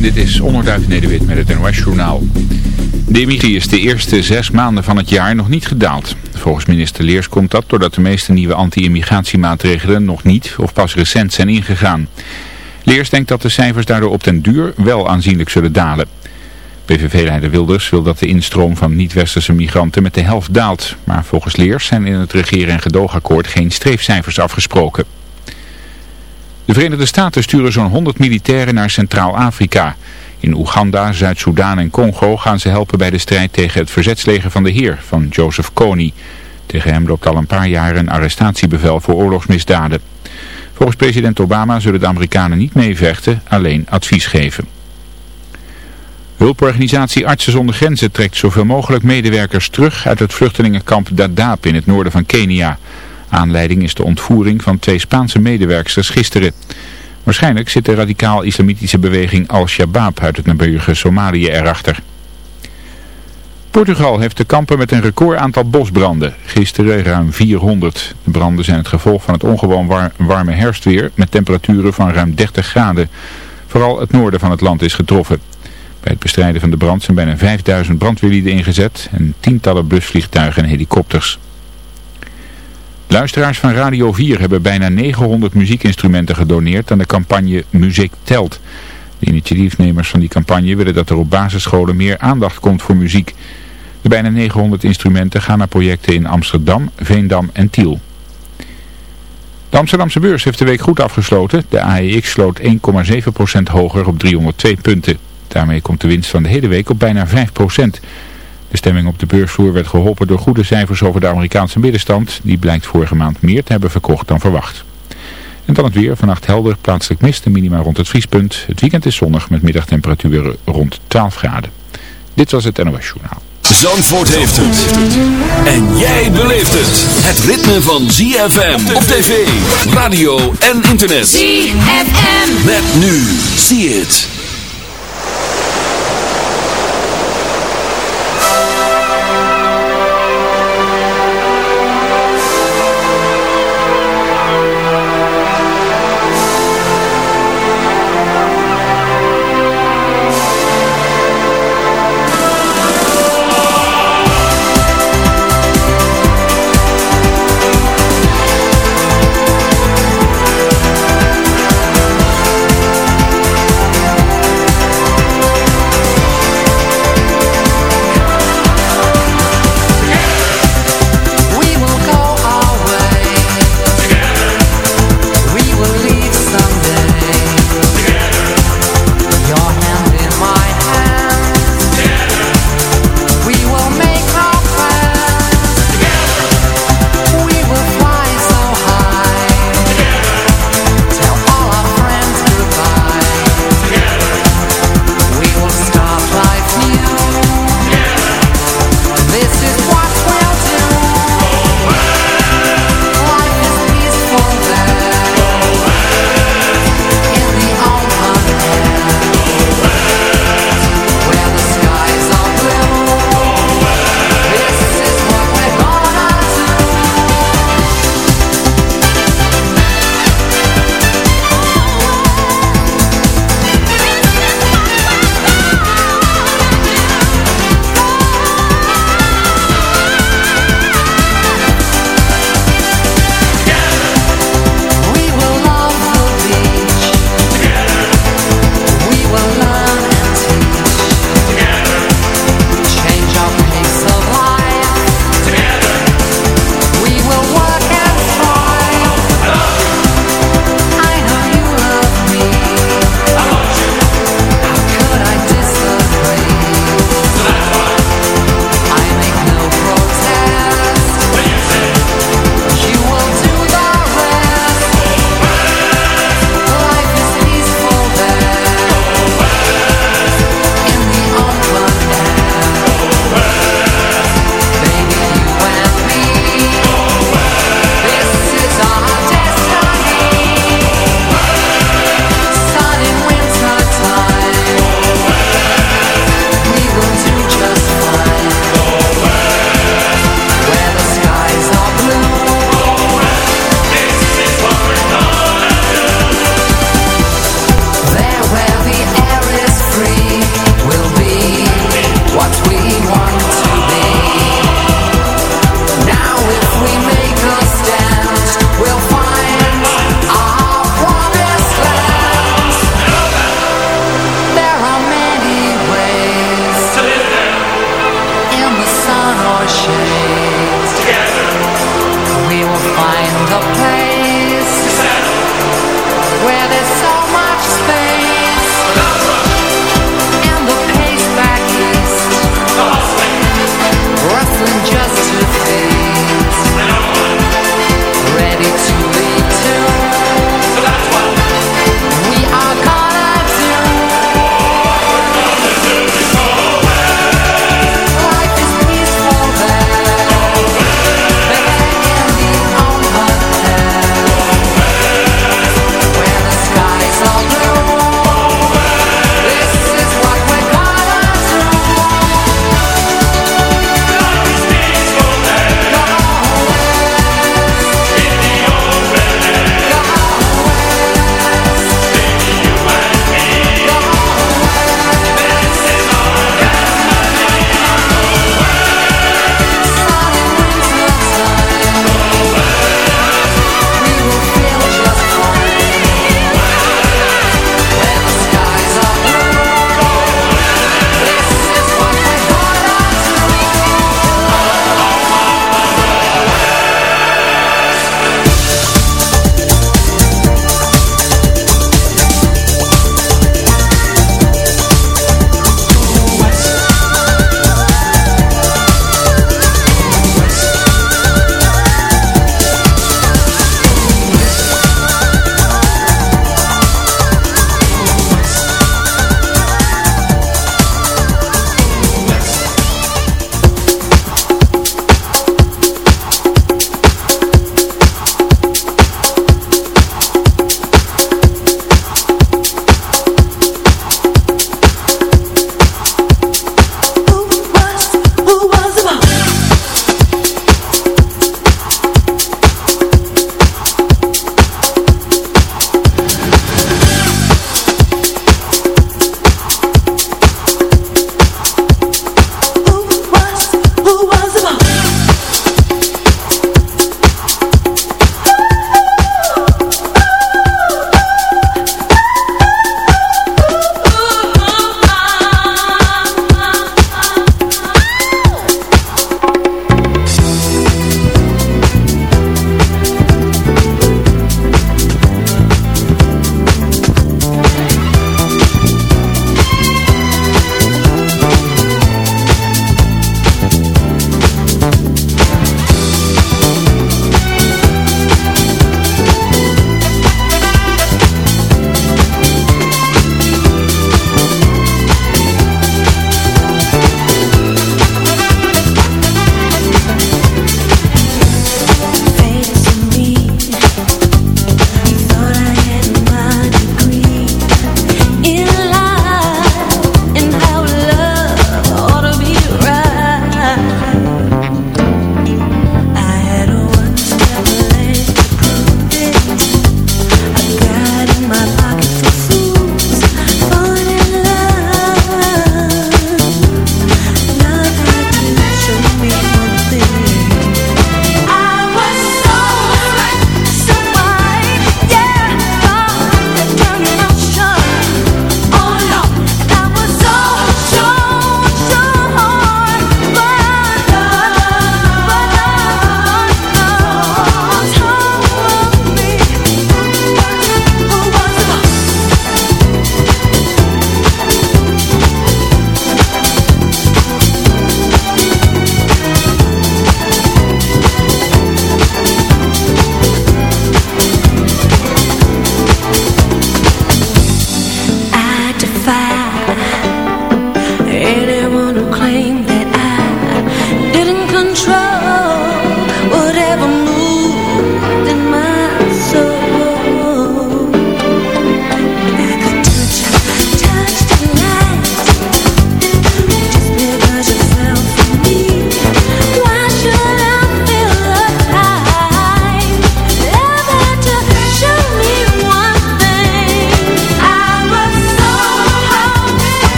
dit is Onderduif Nederwit met het NOS Journaal. De emigratie is de eerste zes maanden van het jaar nog niet gedaald. Volgens minister Leers komt dat doordat de meeste nieuwe anti-immigratiemaatregelen nog niet of pas recent zijn ingegaan. Leers denkt dat de cijfers daardoor op den duur wel aanzienlijk zullen dalen. PVV-leider Wilders wil dat de instroom van niet-westerse migranten met de helft daalt. Maar volgens Leers zijn in het regeren- en gedoogakkoord geen streefcijfers afgesproken. De Verenigde Staten sturen zo'n 100 militairen naar Centraal-Afrika. In Oeganda, Zuid-Soedan en Congo gaan ze helpen bij de strijd tegen het verzetsleger van de Heer, van Joseph Kony. Tegen hem loopt al een paar jaar een arrestatiebevel voor oorlogsmisdaden. Volgens president Obama zullen de Amerikanen niet meevechten, alleen advies geven. Hulporganisatie Artsen zonder Grenzen trekt zoveel mogelijk medewerkers terug uit het vluchtelingenkamp Dadaab in het noorden van Kenia. Aanleiding is de ontvoering van twee Spaanse medewerksters gisteren. Waarschijnlijk zit de radicaal-islamitische beweging Al-Shabaab uit het naburige Somalië erachter. Portugal heeft te kampen met een record aantal bosbranden. Gisteren ruim 400. De branden zijn het gevolg van het ongewoon warme herfstweer met temperaturen van ruim 30 graden. Vooral het noorden van het land is getroffen. Bij het bestrijden van de brand zijn bijna 5000 brandweerlieden ingezet en tientallen busvliegtuigen en helikopters. Luisteraars van Radio 4 hebben bijna 900 muziekinstrumenten gedoneerd aan de campagne Muziek Telt. De initiatiefnemers van die campagne willen dat er op basisscholen meer aandacht komt voor muziek. De bijna 900 instrumenten gaan naar projecten in Amsterdam, Veendam en Tiel. De Amsterdamse beurs heeft de week goed afgesloten. De AEX sloot 1,7% hoger op 302 punten. Daarmee komt de winst van de hele week op bijna 5%. De stemming op de beursvloer werd geholpen door goede cijfers over de Amerikaanse middenstand. Die blijkt vorige maand meer te hebben verkocht dan verwacht. En dan het weer. Vannacht helder, plaatselijk mist en minima rond het vriespunt. Het weekend is zonnig met middagtemperaturen rond 12 graden. Dit was het NOS Journaal. Zandvoort heeft het. En jij beleeft het. Het ritme van ZFM op tv, radio en internet. ZFM. Met nu. See it.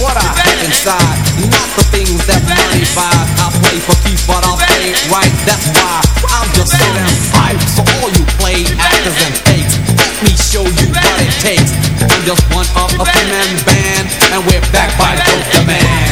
what I have inside, not the things that money buys. I play for keeps, but I'll play right. That's why I'm just so damn hype. So all you play actors and fakes, let me show you what it takes. I'm just one of a three-man band, and we're back by Dope the Man.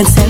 que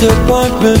disappointment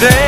They